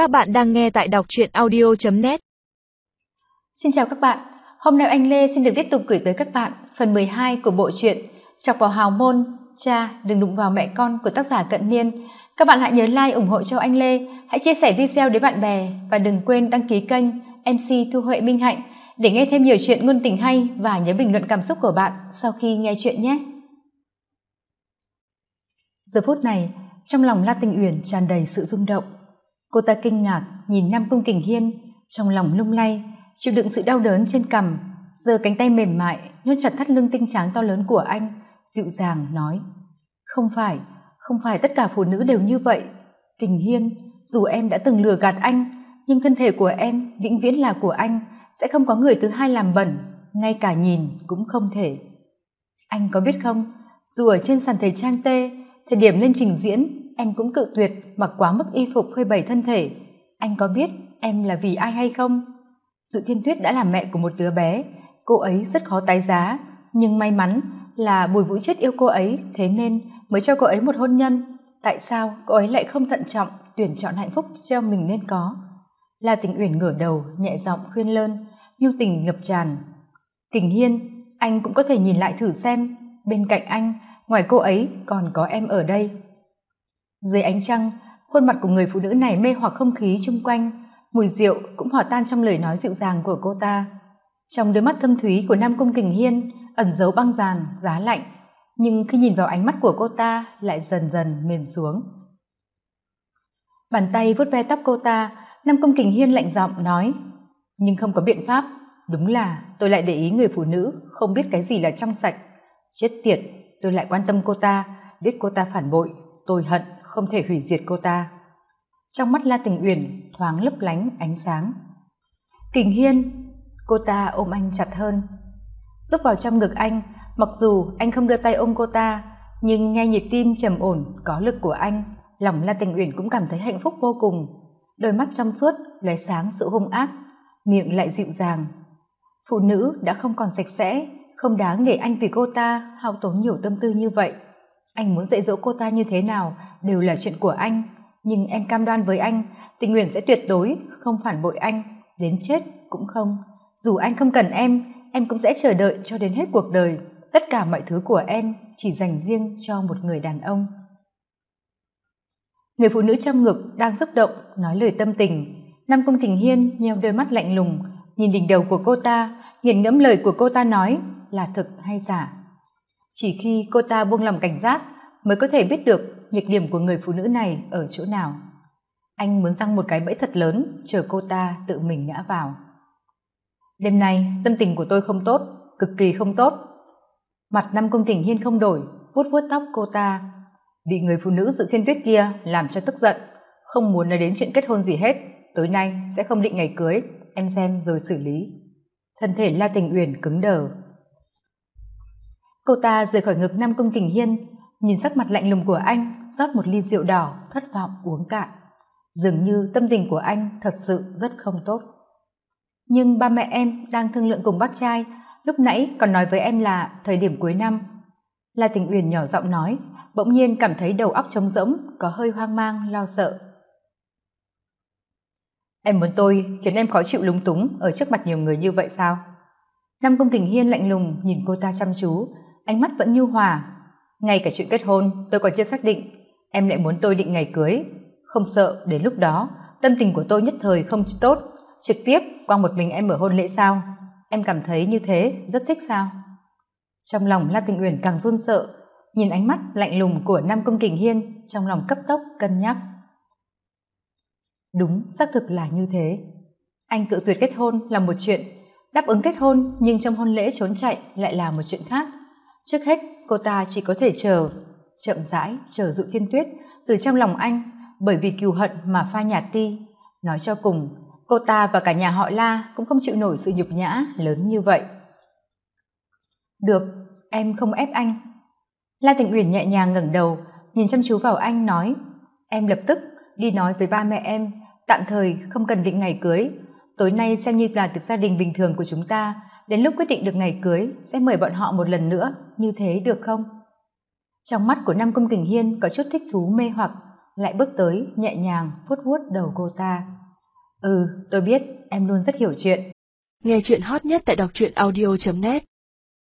Các bạn đang nghe tại đọc truyện audio.net Xin chào các bạn, hôm nay anh Lê xin được tiếp tục gửi tới các bạn phần 12 của bộ truyện Chọc vào hào môn, cha đừng đụng vào mẹ con của tác giả Cận Niên. Các bạn hãy nhớ like ủng hộ cho anh Lê, hãy chia sẻ video đến bạn bè và đừng quên đăng ký kênh MC Thu Huệ Minh Hạnh để nghe thêm nhiều chuyện ngôn tình hay và nhớ bình luận cảm xúc của bạn sau khi nghe chuyện nhé. Giờ phút này, trong lòng La Tình Uyển tràn đầy sự rung động. Cô ta kinh ngạc nhìn Nam Cung Kình Hiên, trong lòng lung lay, chịu đựng sự đau đớn trên cằm, giơ cánh tay mềm mại nhốt chặt thắt lưng tinh trắng to lớn của anh, dịu dàng nói: "Không phải, không phải tất cả phụ nữ đều như vậy. Kình Hiên, dù em đã từng lừa gạt anh, nhưng thân thể của em vĩnh viễn là của anh, sẽ không có người thứ hai làm bẩn, ngay cả nhìn cũng không thể." Anh có biết không, dù ở trên sàn thể trang tê, thời điểm lên trình diễn em cũng cự tuyệt mặc quá mức y phục phơi bày thân thể. Anh có biết em là vì ai hay không? Dự thiên tuyết đã là mẹ của một đứa bé. Cô ấy rất khó tái giá. Nhưng may mắn là bùi vũ chết yêu cô ấy, thế nên mới cho cô ấy một hôn nhân. Tại sao cô ấy lại không thận trọng tuyển chọn hạnh phúc cho mình nên có? La tình uyển ngửa đầu, nhẹ giọng khuyên lơn, nhu tình ngập tràn. Tình hiên, anh cũng có thể nhìn lại thử xem. Bên cạnh anh, ngoài cô ấy còn có em ở đây dưới ánh trăng, khuôn mặt của người phụ nữ này mê hoặc không khí chung quanh, mùi rượu cũng hòa tan trong lời nói dịu dàng của cô ta. Trong đôi mắt thâm thúy của nam cung kình hiên, ẩn giấu băng giàn, giá lạnh, nhưng khi nhìn vào ánh mắt của cô ta lại dần dần mềm xuống. Bàn tay vuốt ve tóc cô ta, nam cung kình hiên lạnh giọng nói, nhưng không có biện pháp. Đúng là tôi lại để ý người phụ nữ không biết cái gì là trong sạch. Chết tiệt, tôi lại quan tâm cô ta, biết cô ta phản bội, tôi hận không thể hủy diệt cô ta. Trong mắt la tình uyển thoáng lấp lánh ánh sáng. Kình hiên, cô ta ôm anh chặt hơn. Rúc vào trong ngực anh, mặc dù anh không đưa tay ôm cô ta, nhưng nghe nhịp tim trầm ổn, có lực của anh, lòng la tình uyển cũng cảm thấy hạnh phúc vô cùng. Đôi mắt trong suốt lóe sáng sự hung ác, miệng lại dịu dàng. Phụ nữ đã không còn sạch sẽ, không đáng để anh vì cô ta hao tốn nhiều tâm tư như vậy anh muốn dạy dỗ cô ta như thế nào đều là chuyện của anh. Nhưng em cam đoan với anh, tình nguyện sẽ tuyệt đối không phản bội anh, đến chết cũng không. Dù anh không cần em em cũng sẽ chờ đợi cho đến hết cuộc đời. Tất cả mọi thứ của em chỉ dành riêng cho một người đàn ông. Người phụ nữ trong ngực đang xúc động, nói lời tâm tình. Nam công thình hiên nheo đôi mắt lạnh lùng, nhìn đỉnh đầu của cô ta, nghiền ngẫm lời của cô ta nói là thực hay giả chỉ khi cô ta buông lòng cảnh giác mới có thể biết được nhược điểm của người phụ nữ này ở chỗ nào. Anh muốn răng một cái bẫy thật lớn, chờ cô ta tự mình ngã vào. Đêm nay, tâm tình của tôi không tốt, cực kỳ không tốt. Mặt năm công tình hiên không đổi, vuốt vuốt tóc cô ta. Bị người phụ nữ dự thiên tuyết kia làm cho tức giận, không muốn nói đến chuyện kết hôn gì hết. Tối nay sẽ không định ngày cưới, em xem rồi xử lý. Thân thể la tình uyển cứng đờ cô ta rời khỏi ngực nam công tình hiên, nhìn sắc mặt lạnh lùng của anh, rót một ly rượu đỏ, thất vọng uống cạn. Dường như tâm tình của anh thật sự rất không tốt. Nhưng ba mẹ em đang thương lượng cùng bác trai, lúc nãy còn nói với em là thời điểm cuối năm. La tình uyển nhỏ giọng nói, bỗng nhiên cảm thấy đầu óc trống rỗng, có hơi hoang mang, lo sợ. Em muốn tôi khiến em khó chịu lúng túng ở trước mặt nhiều người như vậy sao? Nam công kình hiên lạnh lùng nhìn cô ta chăm chú ánh mắt vẫn nhu hòa. Ngay cả chuyện kết hôn, tôi còn chưa xác định. Em lại muốn tôi định ngày cưới. Không sợ, đến lúc đó, tâm tình của tôi nhất thời không tốt. Trực tiếp, qua một mình em mở hôn lễ sao? Em cảm thấy như thế, rất thích sao? Trong lòng la tình uyển càng run sợ. Nhìn ánh mắt lạnh lùng của nam công kình hiên, trong lòng cấp tốc, cân nhắc. Đúng, xác thực là như thế. Anh cự tuyệt kết hôn là một chuyện. Đáp ứng kết hôn, nhưng trong hôn lễ trốn chạy lại là một chuyện khác trước hết, cô ta chỉ có thể chờ, chậm rãi chờ dụ thiên tuyết từ trong lòng anh, bởi vì cừu hận mà pha nhạt ti. Nói cho cùng, cô ta và cả nhà họ la cũng không chịu nổi sự nhục nhã lớn như vậy. Được, em không ép anh. La tình uyển nhẹ nhàng ngẩng đầu, nhìn chăm chú vào anh, nói, em lập tức đi nói với ba mẹ em, tạm thời không cần định ngày cưới. Tối nay xem như là tiệc gia đình bình thường của chúng ta đến lúc quyết định được ngày cưới, sẽ mời bọn họ một lần nữa, như thế được không? Trong mắt của nam công kình hiên có chút thích thú mê hoặc, lại bước tới, nhẹ nhàng vuốt vuốt đầu cô ta. Ừ tôi biết, em luôn rất hiểu chuyện. Nghe chuyện hot nhất tại đọc truyện audio net.